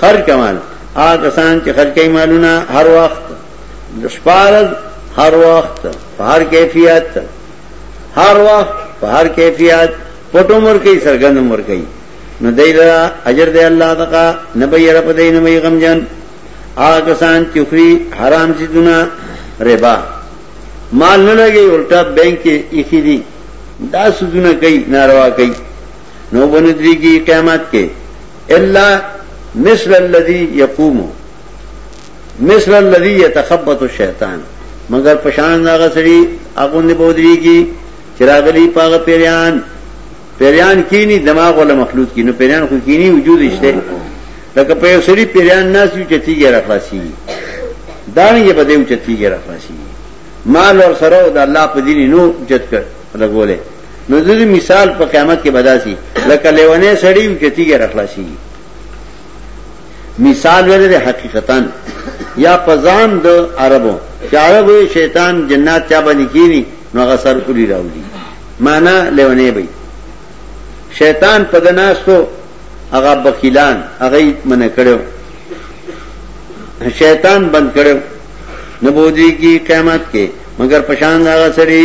خرج کمال هغه کسان چې خرج کوي مالونه هر وخت د شپارز هر وخت په هر کیفیت هر وخت په هر کیفیت پټو مر کوي سرګند مر کوي نو دایلا اجر دی الله تکا نبی رب دین مې غم جن هغه کسان چې خوري حرام چې دنا ربا مال نه لګي الټا بانک کې اخی دي دا سودونه کوي ناروا کوي نو باندې دی قیامت کې الا مثل الذي يقوم مثل الذي يتخبط الشيطان مگر پشان دا غسری اغوند بودری کی چراغلی پاغ پیریان پیریان کینی دماغ ولا مخلوط کی نو پیریان خو کینی وجود اشته لکه په یو سری پیریان ناس یو چتیږي راخلاصي دا نه یې بده یو چتیږي راخلاصي مال ور سره او د الله په دین نو جت کړ لګولې نو د دې مثال په قیامت کې بداسي لکه لیونه سړی چې تیګه رخلاصي مثال ورته د حقیقتا یا پزان د عربو چې عربو شیطان جنات چا باندې کینی نو هغه سر کولی راوړي معنا لیونه به شیطان په دناستو هغه بخیلان هغه منه کړو شیطان بند کړو نبودی کی قیامت کې مگر پشان هغه سړی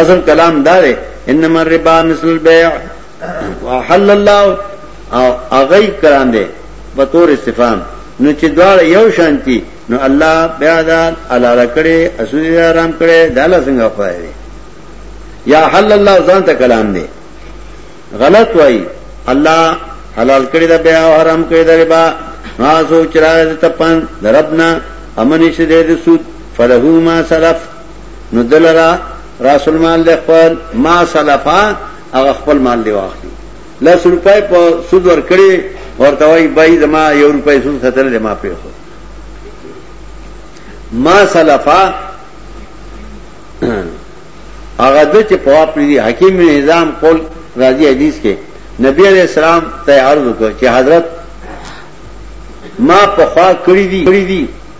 اصل کلام دا دی انما الربا مثل البيع وحل الله او اغي کران دی په تور استفهام نو چې دواړه یو شانتي نو الله بیا دا الاله کړي اسود آرام کړي دا لا څنګه پوهه یا حل الله ځان ته کلام دی غلط وای الله حلال کړی دا بیا او حرام کړی دا ربا ما سوچ را ته پن دربنا امنش دې سود فلهو ما سلف نو دلرا راس المال دی خپل ما سلفا هغه خپل مال دی واخلي لس روپۍ په سود ور کړی ورته وای بای زما یو روپۍ سود خطر دی ما پرې خو ما سلفا هغه د چې په واپری دی حکیم بن نظام قول راضی حدیث کې نبی علیہ السلام ته عرض وکړ چې حضرت ما په خوا کړی دی کړی دی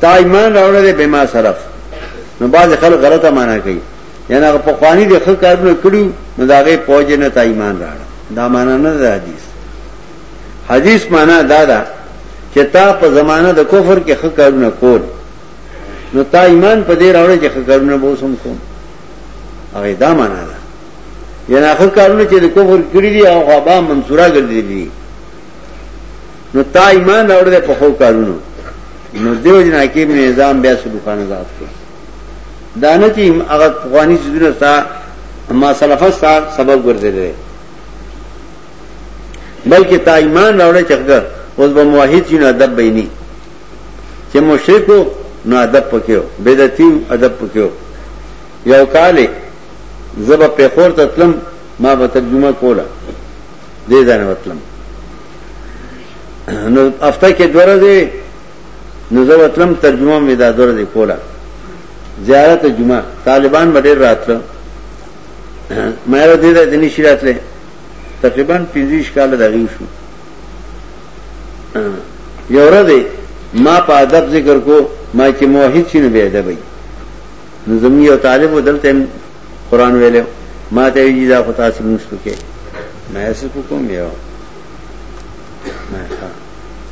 تا ایمان راوړی دی به ما صرف نو باز خلک غلطه معنا کوي یعنی هغه په خواني د خلک کارونه کړو نو داغه پوج نه تا ایمان راړ دا معنا نه ده حدیث حدیث معنا دا ده چې تا په زمانہ د کفر کې خلک کارونه کول نو تا ایمان په دې راوړی چې خلک کارونه به وسم کوم هغه دا معنا ده یعنی خلک کارونه چې د کفر کړی دی او هغه منصورا ګرځېدلی نو تا ایمان راوړ دې په خو کارونو نو دیو جن حکیم نظام بیا سلوخانه ذات کړ دا نه چې هغه افغاني سيزونه تا ما سلفه ستا سبب ګرځیدل بلکې تا ایمان راوړ چې هغه اوس به موحد شي نو ادب به نه چې مشرکو نو ادب پکيو بدعتي ادب پکيو یو کال زب په خور ته تلم ما به ترجمه کوله دې ځای نه وتلم نو هفته کې دوه ورځې نو زه وتلم ترجمه مې دا دوه ورځې کوله زیارت جمعه طالبان به ډېر راتله مې را دې د نشي راتله تقریبا 25 کال دا غیو شو یو ورځ ما په ادب ذکر کو ما چې موحد شینو به ادب وي نو زمي یو طالب ودلته قرآن ویلو ما ته وی دا خو تاسو مستو کې ما یې څه کوم یو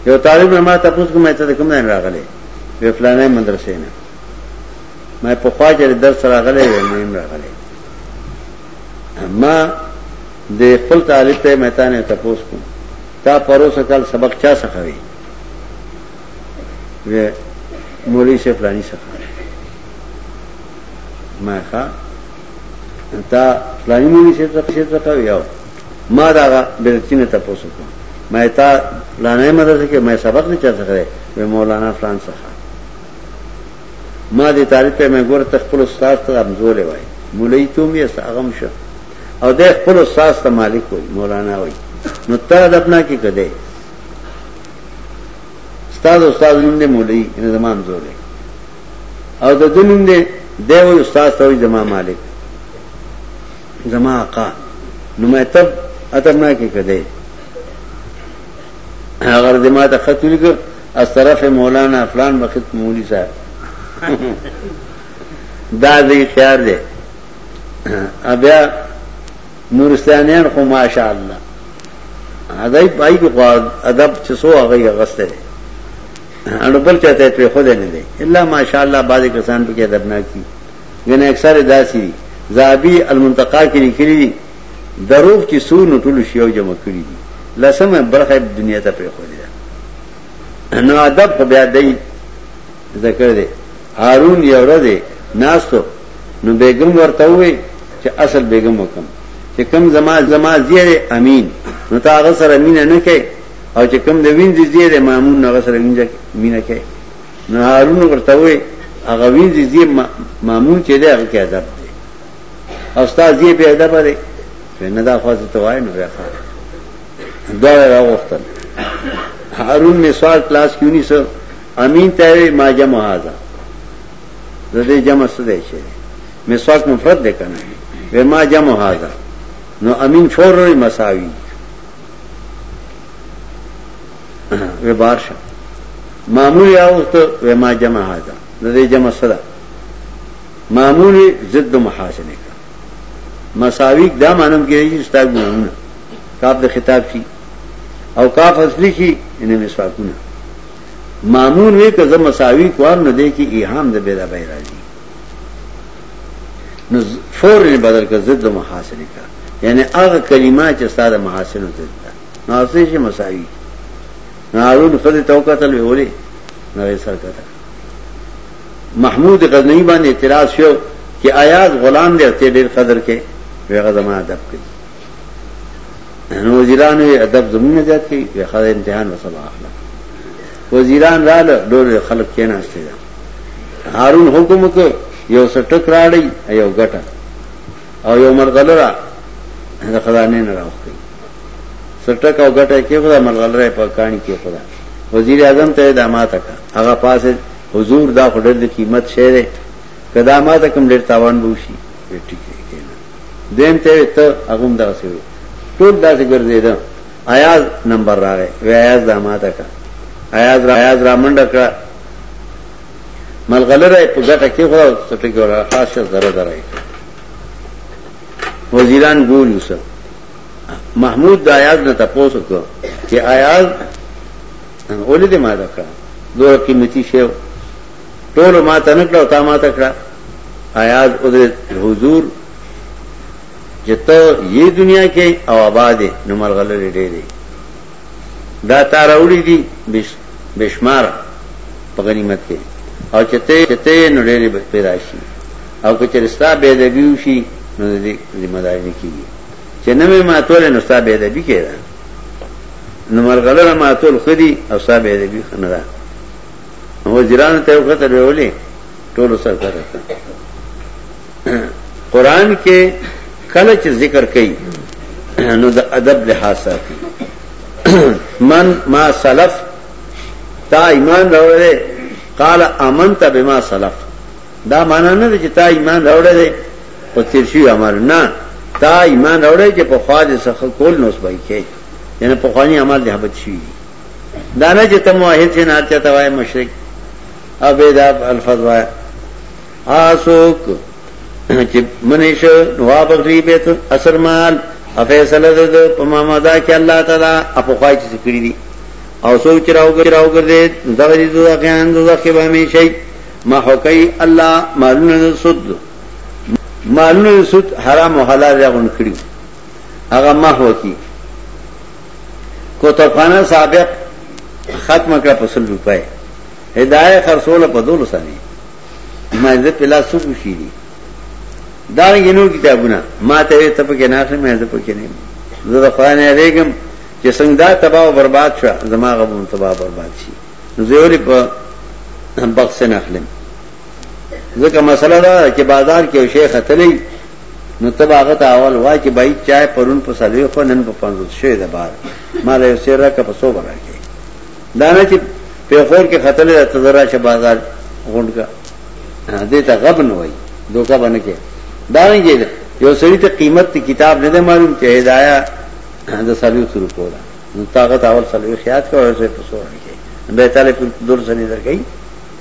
یو طالب ما ته پوښتنه کومه ته کوم نه راغله وی فلانه مدرسې نه ما په خوا کې درس راغله وی نه راغله ما د خپل طالب ته مې تانه ته پوښتنه کوم تا پروسه کال سبق چا څخه وی وی مولوی سے فلانی څخه ما ښا تا پلانی مونی شیر ته شیر ته یو ما دا بیرتینه ته پوسو کوم ما تا پلانې مدرسې کې ما سبق نه چا څخه وې مولانا فرانس څخه ما دې طالب ته مې ګور ته خپل استاد ته امزولې وای مولای ته مې ساغم شه او دې خپل استاد ته مالک وای مولانا وای نو تا د خپل کې کده استاد استاد نوم دې مولای نه زمام زولې او د ده نوم دی دی وای استاد ته وای زما مالک زما آقا نو مې تب اترناکې کده اگر دې ما ته خط ولیکل از طرف مولانا فلان بخت مولوی صاحب دا دې خيار دی بیا نورستانیان خو ماشاء الله هداي پای کې ادب چې سو هغه غسته اړو بل چاته پر خود نه دی الا ماشاءالله بعض کسان په کې ادبناک دي غنه اکثر داسي دي زابي المنتقا کې لیکلي دي دروغ چې سو نو ټول شی او جمع کړی دي لسمه برخه دنیا ته پر خود دی نو ادب خو بیا دی ذکر دی هارون یو ورځ دی ناستو نو بیگم ورته وې چې اصل بیگم وکم چې کم زما زما زیره امین نو تا غسر امین نه کې او چې کوم د وینځي زی د مامون نه غسر وینځه مینه کوي نو هارون ورته وي هغه وینځي زی مامون چې دی هغه کې ادب دی او استاد یې به ادب لري نه دا خاصه توای نه راخا دا راغوښتل هارون می سوال کلاس کیو نی سر امین ته ما جمع هاذا د دې جمع څه دی چې می سوال مفرد ده کنه و ما جمع هاذا نو امین فور مساوی وبار شه معمول یا وخت و ما جمع هاذا د دې جمع صدا معمول ضد محاسنه کا مساوی دا مانم کې چې ستاګ نه کاف د خطاب شي او کاف اصلي شي ان مسواکونه معمول وی که زم مساوی کوم نه دی کې ایهام د بیره بیره نو فورن بدل کړ ضد د محاسن کا یعنی هغه کلمه چې ستاسو د محاسن ضد ده نو اصلي شي مساوي نو هارون خدای تو قتل ویولې نو یې سر کړه محمود غزنوی باندې اعتراض شو چې آیاز غلام دې ته ډېر قدر کې ویغه زما ادب کوي نو وزیرانو ادب زمونه زیات کوي ویغه امتحان وسبا اخلا وزیران رااله ډول خلک کېناسته هارون حکم وکړ یو سټک راړی یو ګټه او یو مرغله را د خزانه نه راوخی سټک او ګټه کې خدا مرغله را په کانی کې خدا وزیر اعظم ته دا ماته کا هغه پاسه حضور دا خډر د قیمت شعر کدا ماته کم ډیر تاوان بوشي ټیک دی دیم ته ته هغه دا سوي ټول داسې ګرځیدم ایاز نمبر راغی وی ایاز دا ماته کا ایاز را ایاز را منډه کړه ملغلره په ګټه کې خو سټکی ولا خاصه زره درای وزیران ګول یوسف محمود د آیاز نه تاسو کو چې آیاز اولې دې ما دکړه دوه قیمتي شی ټول ما ته نه کړو تا ما ته کړه آیاز او د حضور جته یې دنیا کې او آباد نو ملغلره ډېرې دا تا راوړي دي بې شمار په غنیمت کې او چې ته چې ته نو ډېرې به پیدا شي او که چېرې ستا بې ادبي وشي نو د دې ذمه داري نه کېږي چې نه مې ماتولې نو ستا بې ادبي کې ده نو مرغلره ماتول ښه دي او ستا بې ادبي ښه نه ده وزیرانو ته یې وکتل ویې ولې ټولو سر کړه قرآن کې کله چې ذکر کوي نو د ادب لحاظ ساتي من ما سلف تا ایمان راوړې قال امنت بما سلف دا معنا نه چې تا ایمان راوړې او تیر شي امر نه تا ایمان راوړې چې په خوا دې څخه کول نو سبای کې یعنی په خواني عمل دې حبت شي دا نه چې ته موحد شې نه چاته وای مشرک او بيد الفاظ وای آسوک چې منیش نوا بغری بیت اثر مال افیصله ده په مامدا کې الله تعالی اپو خای چې کړی دي او سو چې راوګر راوګر دې دغه دې دوه غیان دوه کې به می شي ما حقي الله مالونه سود مالونه سود حرام او حلال راغون کړی هغه ما هو کی کوتفانه سابق ختم کړ په 100 روپے هدايه خرصول په 200 سنه ما زه په لاس څوک شي دي دا رنګ نور کتابونه ما ته یې تپ کې نه اخلم زه پکې نه زه د خدای نه ریګم چې څنګه دا تباہ او برباد شو زما غوون تباہ برباد شي زه یې په بخښ نه اخلم ځکه مسله دا چې بازار کې یو شی ختلې نو تب هغه ته اول وای چې بای چای پرون په سلوي خو نن په 500 شوی د بار ما له سره کا په 100 راکې دا نه چې پیښور کې خطر ده ته درا شه بازار غونډه دې ته غب نه وای دوکا باندې کې دا نه کې یو سړی ته قیمت ته کتاب نه معلوم چې هدایا د سالو شروع کولا نو طاقت اول سالو خیات کوي څه پسو نه کې به تعالی پر دور سره درکې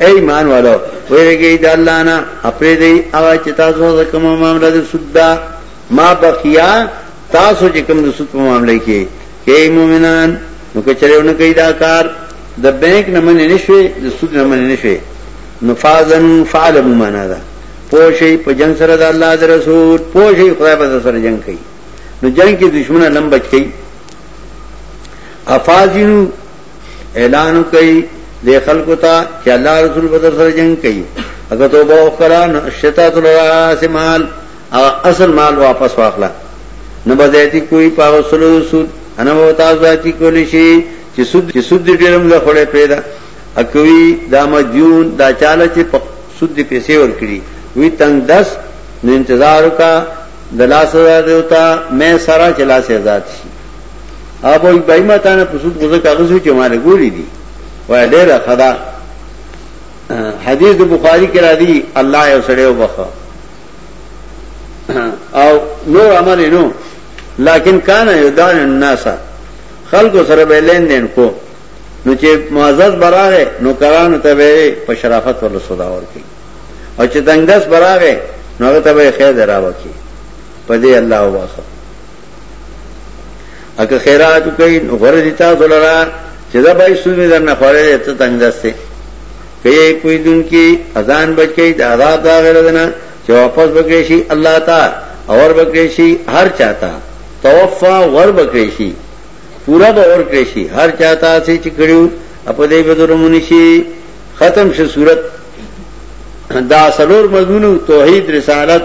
اې ایمان والو ویریږئ د الله نه اپریدئ هغه چې تاسو د کوم معاملې د سود دا ما بقیا تاسو چې کوم د سود په معاملې کې کې مؤمنان نو که چلونه کوي دا کار د بانک نه منې نشوي د سود نه منې نشوي نفاذن فعل معنا ده پوشي په جنگ سره د الله د رسول پوشي خدای په سره جنگ کوي نو جنگ کې دشمنه لم بچ کوي افاظینو اعلان کوي د خلکو ته چې الله رسول په در سره جنگ کوي اګه توبه وکړه نو شتا تر راسمال او اصل مال واپس واخلا نه بځایتی کوئی پاو سلو سود انا و تاسو ذاتی کولی شي چې سود چې سود دې ډیرم له خړې پیدا اکوي دا مدیون دا چاله چې سود دې پیسې ورکړي وی تنگ دس نو انتظار کا دلاس آزاد ہوتا میں سارا چلا سے آزاد شی ابو ابراهيم تا نه پوښتنه کوزه کاغذ چې مال ګولې دي وای ډېر خدا حدیث د بخاری کې را دي الله یو سړی وبخه او نور عمل نو لیکن کان یدان الناس خلق سره به لین دین کو نو چې معزز براغه نو کرانو ته به په شرافت ول صدا ورکی او چې دنګس براغه نو هغه ته به خیر دراوکی په دې الله وبخه اکه خیرات کوي نو غره دي تاسو لرا چې دا به سومې درنه خړې ته تنگ دسته کوي کوئی دن کې اذان بچ کوي دا عذاب دا غره دنا چې واپس بکړي شي الله تعالی اور بکړي شي هر چاته توفا ور بکړي شي پورا به اور کړی شي هر چاته سي چې کړیو اپ دې به درمونی شي ختم شي صورت دا سلور مضمون توحید رسالت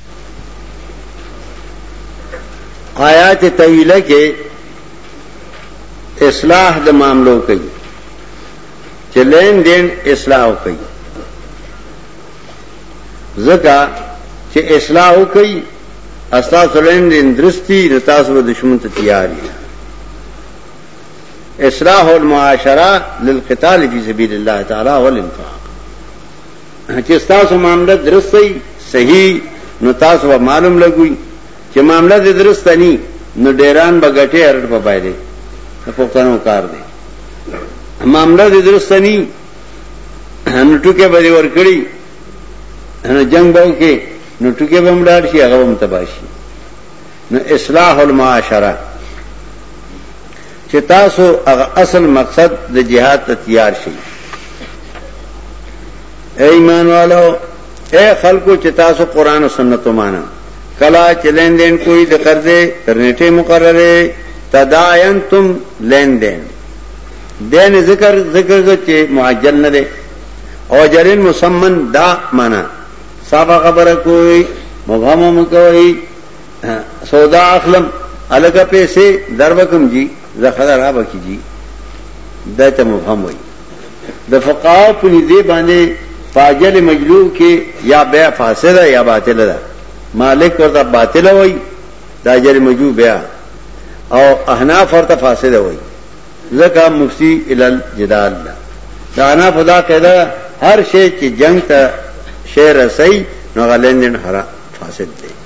آیات طویله کې اصلاح د معاملو کوي چې لین دین اصلاح کوي ځکه چې اصلاح کوي استا سلین دین درستی نتاس و دشمن ته تیار دي اصلاح المعاشره للقتال فی سبیل الله تعالی والانفاق چې تاسو معاملې درسته وي صحیح نو تاسو به معلوم لګوي چې معاملې دې درسته ني نو ډیران به ګټه ارټ په پای دی په پښتنو کار دی معاملې دې درسته ني نو ټکه به ور کړی نو جنگ به وکي نو ټکه به مډار شي هغه هم تباشي نو اصلاح المعاشره چه تاسو هغه اصل مقصد د جهاد ته تیار شئ اے ایمان والو اے خلکو چې تاسو قران او سنت ومانه کلا چې لین دین کوئی د قرضې تر نیټه مقرره تداینتم لین دین دین ذکر ذکر چې معجل نه دی او جرین مسمن دا معنا صاحب خبره کوئی مغمم کوئی سودا اخلم الګه پیسې دروکم جی زخدا را بکی جی دایته مفهم وای د فقاو په نږدې باندې فاجل مجلو کې یا بیا فاسد یا باطل ده مالک ورته باطل وای تاجر مجلو بیا او احناف ورته فاسد وای ځکه مفتی ال جدال ده دا انا خدا قاعده هر شی چې جنگ ته شعر رسي نو غلندن حرام فاسد دی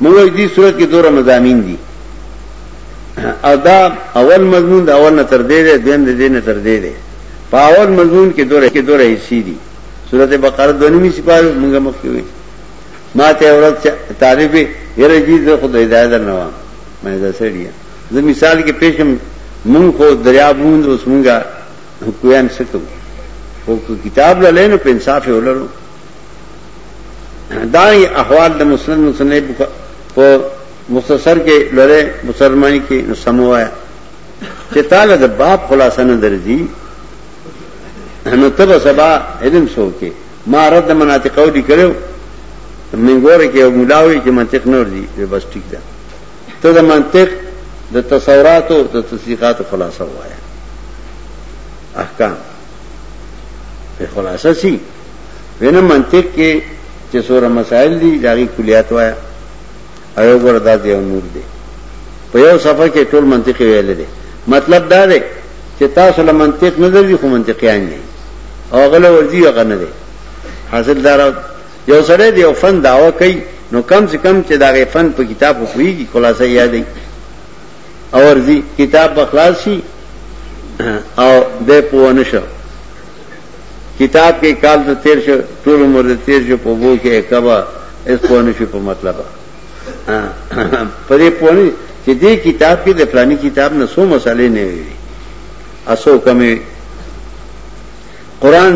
موږ وایو دې صورت کې دوه مضامین دي او دا اول مضمون د اول نه تر دې دی دویم د دې نه تر دې دی په اول مضمون کې دوه کې دوه حصے دي سورته بقره د نیمه سپاره موږ مخ کې وي ما ته اورات طالب یره جی زه خدای دې در نه وام مې دا سړی زه مثال کې پېښم مونږ خو دریا بوند اوس مونږه کویان سکو خو کتاب لالینو په انصاف ولرو دائی احوال دا مسند مسند بکا پا مختصر کے لولے مسلمانی کے نسمو آیا چه تالا دا باب خلاصا ندر دی نو تب سبا علم سو کے ما رد مناطقو دی کرو منگور کے او ملاوی چه منطق نور دی بے بس ٹک دا تا دا منطق دا تصوراتو دا تصدیقاتو خلاصا ہوا ہے احکام پہ خلاصہ سی وینه منطق کې چې سوره مسائل دي داغي کلیات وایا او یو ګور داس یو نور دی په یو صفحه کې ټول منطق ویل دي مطلب دا دی چې تاسو له منطق نه درځي خو منطقيان نه او غل ورځي هغه نه دی حاصل دار یو سره دی او فن داوا کوي نو کم سے کم چې داغه فن په کتاب خوېږي خلاصې یادې او ورځي کتاب بخلاصي او د پوه نشو کتاب کې کال ته تیر شو ټول عمر دې تیر شو په بو کې کبا اس په نشي په مطلب پرې پونی چې دې کتاب کې د فلاني کتاب نه سو مسالې نه وي اسو کمې قران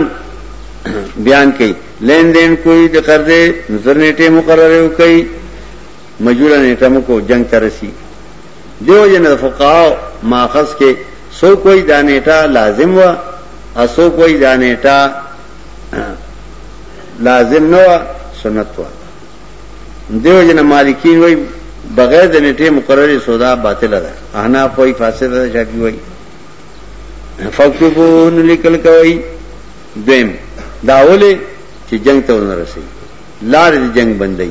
بیان کوي لین دین کوئی د قرضې نظر نیټه مقرره کوي مجبور نیټه مو کو جنگ ترسي دیو جن د فقهاو ماخذ کې سو کوئی دا نیټه لازم و اسو کوئی دا نیټه لازم نه و سنت و دیو جن مالکین وای بغیر د نیټه مقرره سودا باطل ده انا کوئی فاسد ده شافعی وای فقبون لیکل کوي دیم داوله چې جنگ ته ونرسي لار دې جنگ بندي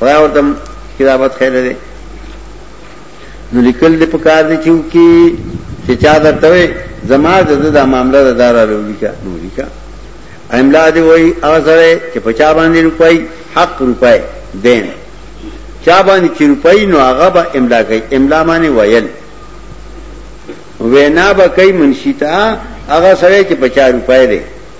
خدای ورته کتابت خیر دی نو لیکل دې په کار دي چې کی چې چا درته وي زما د د معاملې د دارا لوري کا لوري کا املا دی وای هغه سره چې په چا باندې روپای حق روپای دین چا باندې چې روپای نو هغه به املا کوي املا معنی ویل وینا به کوي منشیتا هغه سره چې په چا روپای دی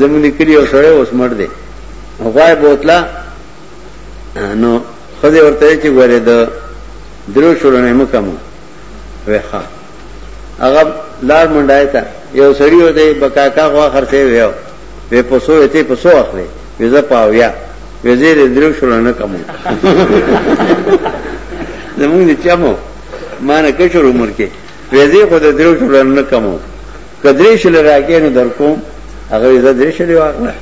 زموږ لیکلی یو سړی اوس مړ دی غوای بوتلا نو خدای ورته چې ګوره د درو شورونه مکمو وخا هغه لار منډای تا یو سړی و دی بکاکا غوا خرڅې ویو وې پسو ته پسو اخلي وزه پاویا وزیر درو شورونه کمو زموږ چمو مانه کشر عمر کې وزیر خو د درو شورونه کمو که درې شلې راکې نو در کوم هغه یې زه درې شلې واخله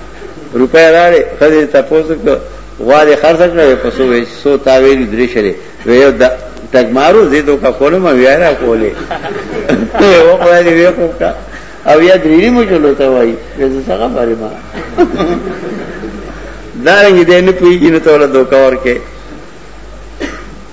روپۍ راړې خځې تپوس وکړه غوا دې خرڅه کړه په څو وې څو تا ویلي درې شلې وې یو د ټګمارو زه دوه کولې ما بیا را کولې یو خو دې وې کوم کا او یا درې مو چلو ته وایي زه څه خبرې ما دا رنګ دې نه پوي چې نو ته ولا دوکا ورکه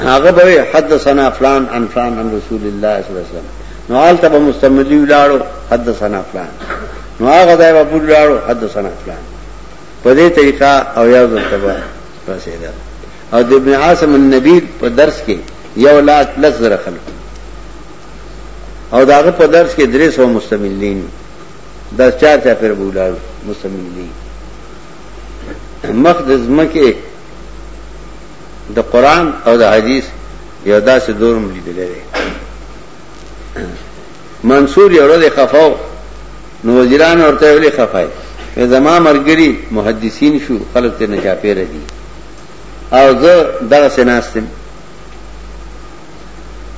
هغه به حدثنا فلان عن فلان عن رسول الله صلی الله علیه وسلم نو آل تبا مستمدی ولاړو حدثنا فلان نو هغه ځای به پوری ولاړو حدثنا فلان په دې طریقه او یو ځل تبا رسیدا او د ابن عاصم النبی په درس کې یو لاک لس زره خلک او داغه په درس کې درې سو مستملین دا چار چا پر بولاړو مستملین مخ د زمکه د قرآن او د حدیث یو داسې دور هم لیدلی دی منصور یو ورځ خفاو نو وزیران ورته ویلې خفای زما مرګري محدثین شو خلک ته نه چاپیر دي او زه دغه سناستم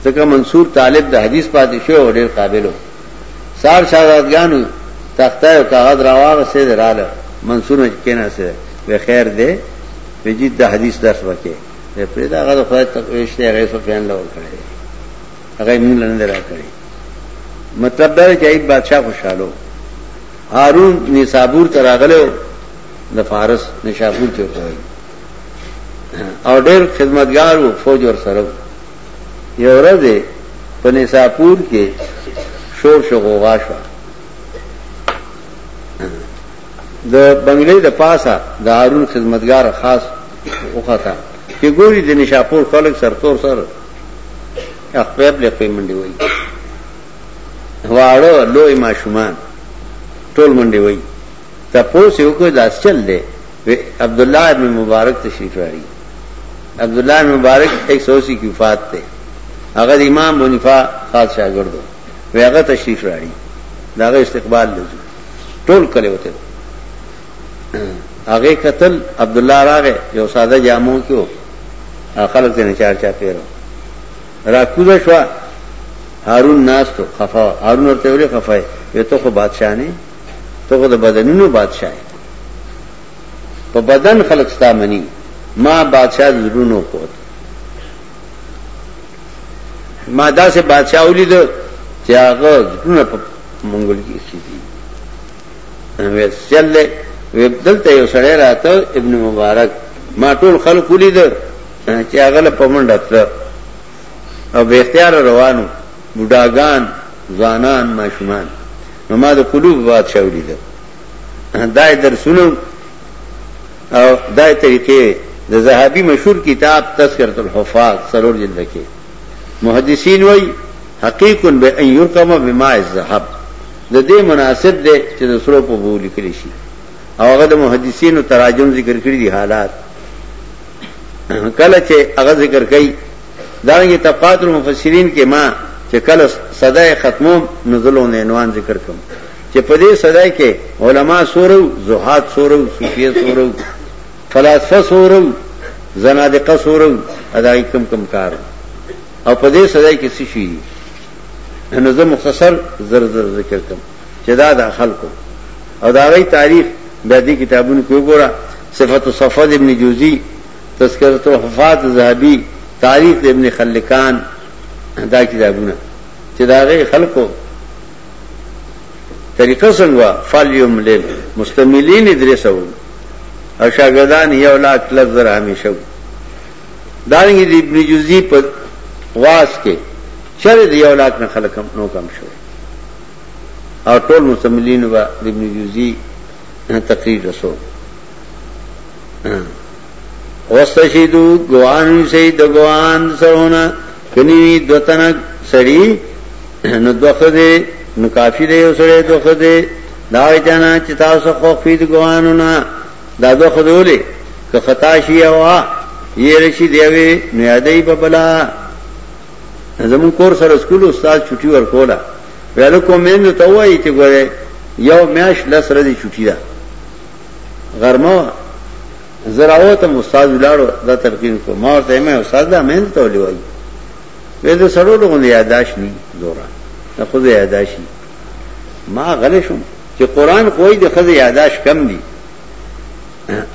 ځکه منصور طالب د حدیث پاتې شو او ډیر قابلو سار شاګردانو تخته او کاغذ راوغه سید رااله منصور نه کینا سره به خیر دی ویجی د حدیث درس وکې پرې دا غره خدای ته ویشته هغه سفیان له ور کړی هغه مونږ نه درا کړی مطلب دا چې ایب بادشاہ خوشاله هارون نصابور تر اغلو د فارس نشابور ته وایي او ډېر خدمتگار وو فوج ور سره یو ورځ په نصابور کې شور شغوغا شو د بنګلې د پاسه د هارون خدمتګار خاص وخته چې ګوري د نشاپور خلک سرتور سر خپل له خپل منډي وای واړه لوی ماشومان ټول منډي وای تاسو یو کو داس چل دی عبد الله ابن مبارک تشریف راړي عبد الله ابن مبارک 180 کی وفات ته هغه امام بنفا خاص شاګردو وی هغه تشریف راړي داغه استقبال لږه ټول کړي وته هغه قتل عبد الله راغه یو ساده جامو کیو خلک ته نه چار چا پیرو را کوزه شو هارون ناس تو خفا هارون ورته ویل خفای وی ته خو بادشاہ نه ته خو د بدنونو بادشاہ په بدن خلک ستا منی ما بادشاہ زړونو کوته ما دا سے بادشاہ اولی دا چی آغا زکرون پا منگل کی اسی دی وی سیل لے وی دلتا یو سڑے راتا ابن مبارک ما ټول خلق اولی دا چی آغا لپا من رتلا او بے اختیار روانو بوداگان زوانان ماشومان نو ما دا قلوب بادشاہ اولی دا دا درسونو او دا طریقې د زهابي مشهور کتاب تذکرۃ الحفاظ سرور جلد کې محدثین وایي حقیق به ان یرکم بما الذهب د دې مناسب دی چې د سرو په بو لیکل شي او هغه د محدثینو تراجم ذکر کړی دي حالات کله چې هغه ذکر کړي دا یې طبقات المفسرین کې ما چې کله صدای ختمو نزلو نه عنوان ذکر کوم چې په دې صدای کې علما سورو زهاد سورو صوفیه سورو فلسفه سورو زنادقه سورو اداي کم کم کار او په دې صدای کې څه شي نو زه مختصر زر زر ذکر کوم چې دا د خلکو او دا غي تاریخ د دې کتابونو کې وګوره صفات الصفد ابن جوزی تذکرۃ الحفاظ ذهبی تاریخ ابن خلکان دا کتابونه چې دا غي خلکو طریقه څنګه وا فالیوم لیل مستملین درې سو او شاګردان یو لاک لږ زر همیشه دانګي د ابن جوزی په واس کې چر دی یو لاک نه خلک کم نو کم شو او ټول مستملین وا د ابن جوزی تقریر رسو واستشهدو ګواه نیسئ د ګواهان د سرونه کني وي دوه تنه سړي نو دوه ښځې نو کافي دی یو سړی دوه ښځې دا هغه چا نه چې تاسو خوښ وي د ګواهانو نه دا دوه ښځې ولې که خطا شي یوه یې رشي دی وي نو یادوي په بله زمون کور سره سکول استاد چټي ورکوله ویلو کومېند ته وایي چې ګوره یو میاش لس ورځې چټي ده غرمه وه زه راوتم استاد ولاړو دا تلقین کو ما ورته یې مې استاد دا مهند ته ولې وایي وې د سړو له غوندې یاداش ني زورا د خو یاداشي ما غلې شوم چې قران کوی د خزه یاداش کم دي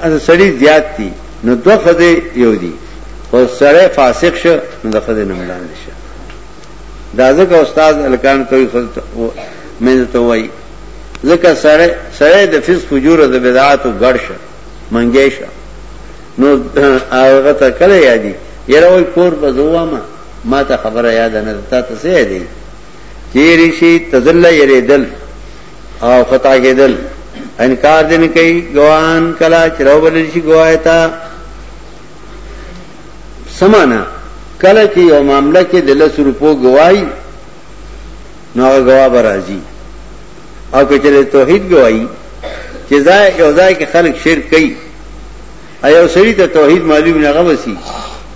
از سړی زیات دي نو دوه خزه یو دي خو سړی فاسق شه نو د خزه نه ملان شه دا ځکه استاد الکان کوي خو مې ته وایي ځکه سړی سړی د فسق فجور او د بدعاتو ګډ شه منګی شه نو هغه ته کله یادی یره وای کور په زوه ما ما ته خبره یاد نه تا ته څه یادی چیرې شي تذل یری دل او خطا کېدل انکار دین کوي ګوان کلا چروبل شي ګوایتا سمانا کله چې یو معاملې کې د لس روپو ګوای نو هغه گواه به راځي او که چېرې توحید گواهی چې ځای یو ځای کې خلک شرک کوي ایو سړي ته توحید معلوم نه غوسی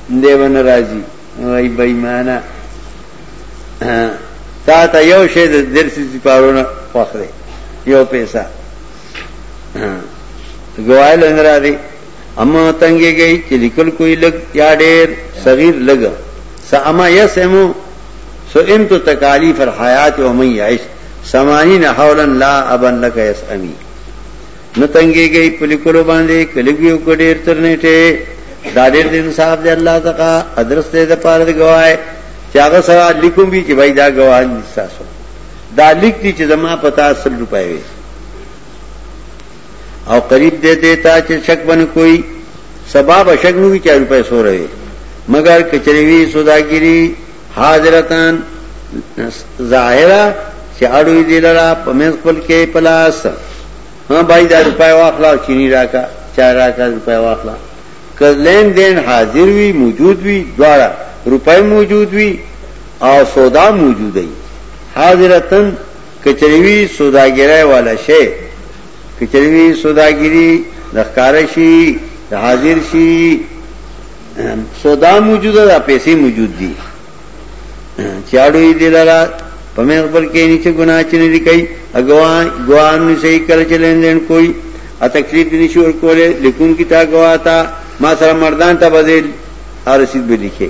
دی ونه راځي وای بېمانه تا ته یو شی د درسي سپارونه خوخره یو پیسہ گواہی لنگ را دی اما تنگے گئی چې لیکل کوئی لګ یا ډېر صغیر لګ سا اما یسمو سئمت تکالیف الحیات ومن یعش ثمانین حولا لا ابا لک یسعمی نه تنګېږي په لیکلو باندې کلیګي او کډیر تر نیټه دا ډېر د انصاف دی الله تکا ادرس ته د پاره د گواهی چې هغه سره لیکوم بي چې بای دا گواهی نستاسو دا لیک دي چې زما پتا 100 روپۍ وي او قریب دې دې تا چې شک بن کوئی سبب شک نو چې روپې سو رہے مگر کچریوی سوداګری حاضرتان ظاهرا چې اړوي دې لرا په مې خپل کې پلاس ها بای دا روپې واخلا چینی راکا چا راکا روپې واخلا کلین دین حاضر وی موجود وی دواړه روپې موجود وی او سودا موجود وی حاضرتن که چېرې وي سوداګرۍ والا شئ، که چېرې وي سوداګري د ښکاره شي، د حاضر شي، سودا موجوده ده، پیسې موجود دي، چې اړو یې دې لره په مین خپل کې نیچه ګناه چې نه دي کوي، اګوان ګوان نشي کله چې لین دین کوي ا تکلیف دې نشي ورکولې لیکون کی تا ګوا تا ما سره مردان ته بدل ارسید به لیکي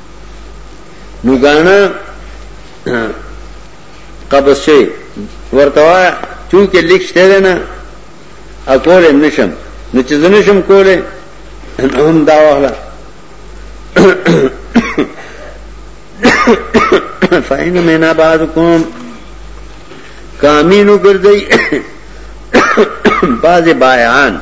نو غانا قبض شي ورته چونکه لیک شته نه اکول نشم نو چې نشم کوله هم دا واخله فاین مینا بعد کوم کامینو ګرځي بعض بایان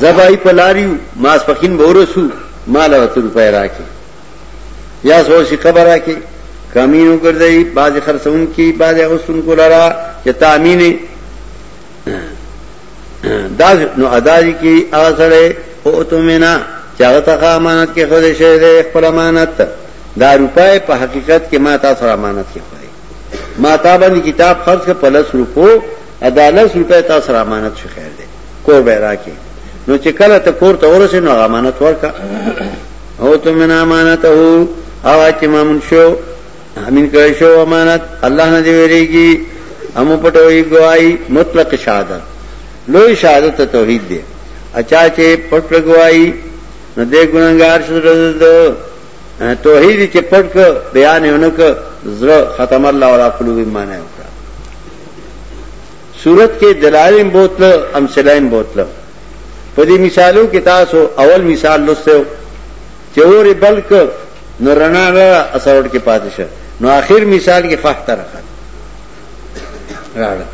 زبای په لاریو ما سپخین به ورسو مال او تر روپۍ راکې یا سو شي خبر راکې کمینو ګرځي باز خرڅون کې باز غسون کولرا چې تامین دا نو اداري کې هغه سره او تو مینا چاغه ته امانت کې خو دې شه دې خپل امانت دا روپۍ په حقیقت کې ما تاسو امانت کې خو ما تا باندې کتاب خرج کړ په لس روپو ادا لس روپې تا سره امانت شو خیر دی کور به راکې نو چې کله ته کور ته ورسې نو امانت ورکا او ته من امانته او چې مامون شو امین کړی شو امانت الله نه دی ویریږي امو پټوي گواہی مطلق شهادت لوی شهادت توحید دی اچا چې پټ گواہی نه دې ګناګار شته توحید چې پټ ک بیان یې ونک زړه ختم الله ولا قلوب معنی وکړه صورت کې دلالین بوتل امثلاین بوتل په دې مثالو کې تاسو اول مثال لوستو چې اور بلک نو رڼا را اساوټ کې پاتې شه نو آخر مثال کې فح ترخه راړه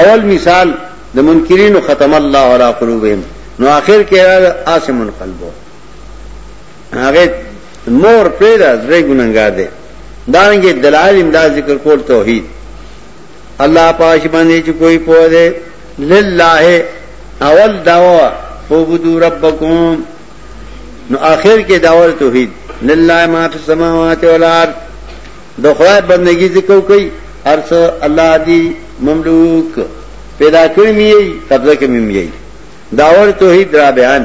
اول مثال د منکرین ختم الله علی قلوبهم نو آخر کې راځه آسمن قلبو هغه مور پیدا زړه ګننګار دی دا رنګه دلایل امداد ذکر کول توحید الله پاش باندې چې کوئی پوه دی لله اول داوا فوبدو ربکم نو آخر کې داوا توحید لله ما فی السماوات والارض د خدای بندگی ذکر کوي ارس الله دی مملوک پیدا کړی می قبضه کې می داور توحید را بیان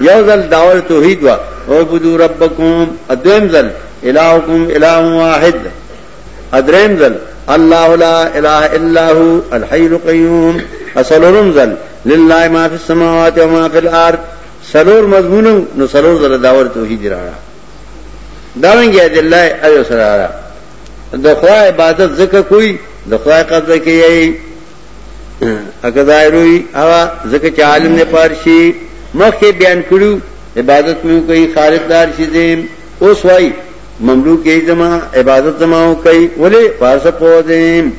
یو ځل داور توحید وا او بدو ربکم ادم ځل الہکم الہ واحد ادریم ځل الله لا اله الا هو الحي القيوم اسلورم ځل لله ما في السماوات وما في الارض سلور مضمون نو سلور ځل داور توحید را داونګي د الله ایو سره د خدای عبادت ذکر کوي د خدای قدر کوي اګه دایروي هغه زکه چې عالم نه پارشي مخکې بیان کړو عبادت مې کوي خالق دار شي دیم اوس وای مملوک یې زما عبادت زما کوي ولې پارس په دیم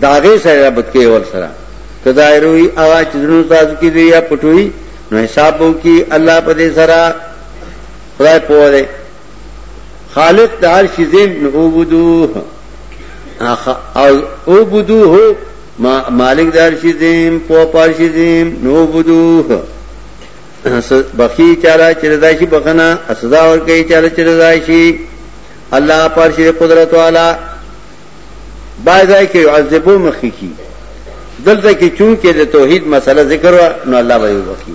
داغه سره ربط کې ور سره کدایروي هغه چې زنو تاسو کې دی یا پټوي نو حساب وکي الله په دې سره خدای په دې خالق د هر شي زم نو عبدوه او عبدوه ما مالک د هر شي زم په پار شي زم نو عبدوه بخي چاله چې رضا شي بخنه سزا ور کوي چاله چې رضا شي الله پر شي قدرت والا بازای کې عذبو مخکي دلته کې چون کې د توحید مسله ذکر و نو الله به وکړي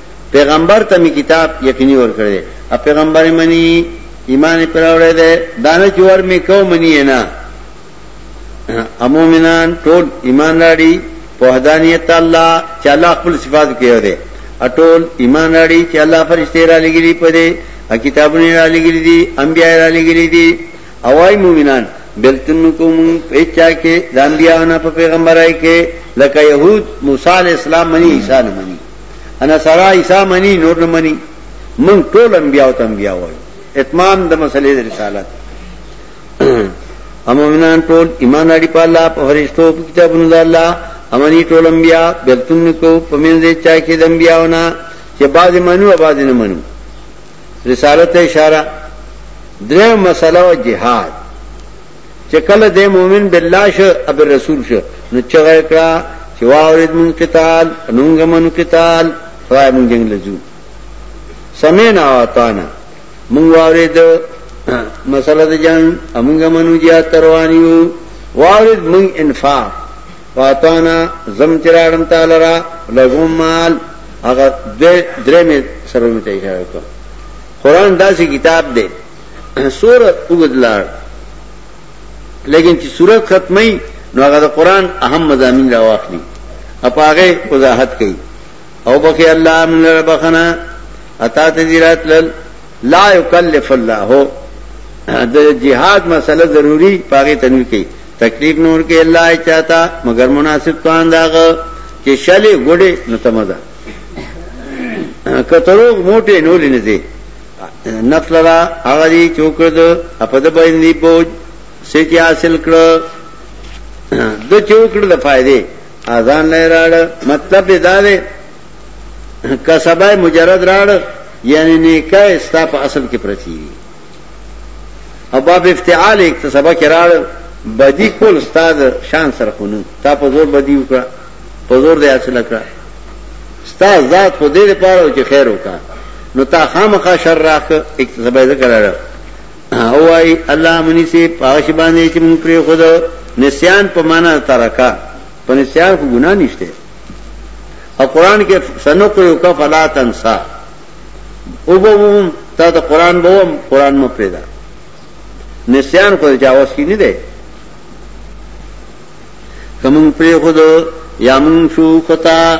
پیغمبر ته می کتاب یقیني ور کړی ا پیغمبر منی ایمان پر اورې ده دانه جوړ می کو منی نه امومنان ټول ایمان راړي په هدانیت الله چې الله خپل صفات کوي ده اټول ایمان راړي چې الله فرشته را لګري په دې کتابونه را لګري دي انبیا را لګري دي اوای مومنان بلتن کوم پېچا کې د انبیا نه په پیغمبرای کې لکه يهود موسی عليه السلام منی عيسى نه منی انا سارا عیسیٰ منی نور نه منی من ټول انبیاء او انبیاء وای اتمام د مسلې د رسالت امومنان ټول ایمان لري په الله په فرشتو په کتابونو د الله امني ټول انبیاء بلتون کو په منځ چا کې د انبیاونه چې بعض منو او بعض نه منو رسالت اشاره درې مسله او جهاد چې کله د مؤمن بالله شو او بالرسول شو نو چې غیر کړه چې واورید مون قتال نونګ مون قتال خدای مون جنگ لزو سمینا واتانا مون واورید مسله د جنگ امونګ منو جیا تروانیو واورید مون انفاق واتانا زم چراړم تعالی را لغوم مال هغه درې مې سره مې ته اشاره وکړه قران داسې کتاب دی سور اوږد لاړ لیکن چې صورت ختمي نو هغه د قران اهم مضامین راواخلي اپاغه وضاحت کوي او بخي الله من ربخنا اتا تذیرات لل لا یکلف الله د جهاد مسله ضروری پاغه تنوی کوي تکلیف نور کې الله چاته مگر مناسب توان داغه چې شلې ګډې نو تمزه کتروغ موټه نولې نه دي نفس لرا هغه دی چوکړه ده په د باندې بوج سچ حاصل کړه د چوکړه د فائدې اذان نه راړ مطلب دا دی کسبای مجرد راړ یعنی نیکه ستا په اصل کې پرتی وي او باب افتعال اکتسبه کې راړ بدی کول استاد شان سره خونو تا په زور بدی وکړه په زور دی حاصل کړه ستا ذات خو دې لپاره چې خیر وکا نو تا خامخا شر راخ اکتسبای ذکر او وايي الله مني سي پاش باندې چې مونږ پر خود نسيان په معنا ترکا په نسيان کو ګنا نشته او قران کې سنقو یو کا فلا تنسا او بوم تا ته قران بوم قران مو پیدا نسيان کو جاوس کې نه دی کمون پری خود یا مون شو خطا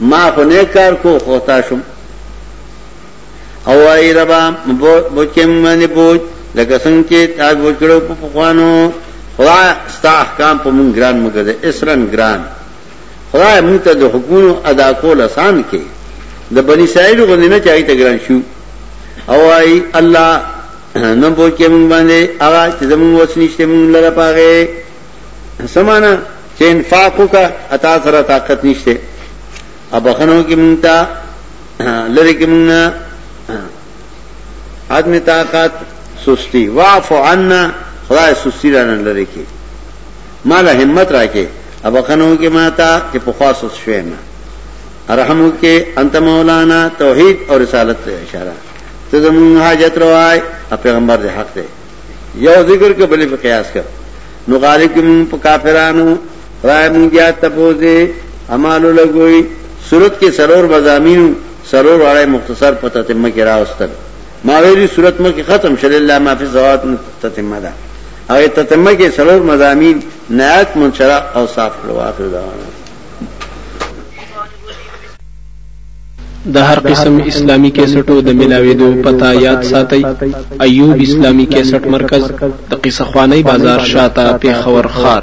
ما خو نه کار کو خطا شم او ای ربا بوچم منی بوچ لکه څنګه چې تا بوچ کړو په پخوانو خدا ستا احکام په مون ګران مګر د اسرن ګران خدا مون ته د حکومت ادا کول آسان کې د بنی اسرائیل غوندې نه چاهي ته ګران شو او ای الله نو بوکې مونږ باندې هغه چې زمونږ وسنيشته مونږ لره پاغه سمانا چې انفاق وکا اتا سره طاقت نشته اب خنو کې مونږ ته لری کې مونږ عدم طاقت سستی واعف عنا خدای سستی را نه لری کې مال همت راکې اب خنو کې ما ته چې په خاص شوم ارحمو کې انت مولانا توحید او رسالت ته اشاره ته زمون حاجت روای او پیغمبر دې حق دی یو ذکر کې بلې په قیاس کړ نو غالب کې مون په کافرانو رائے مون بیا تپوزه امالو لګوي صورت کې سرور مزامین سرور اړه مختصر په تتمه کې راوستل ما ویلي صورت مکه ختم شل الله ما فی زوات تتمه ده او تتمه کې سرور مزامین نعت منشرا او صاف کړو اخر دا د هر قسم اسلامي کیسټو د ملاوېدو پته یاد ساتئ، ایوب اسلامي کیسټ مرکز، د قیصه خوانۍ بازار شاته، پېښور ښار.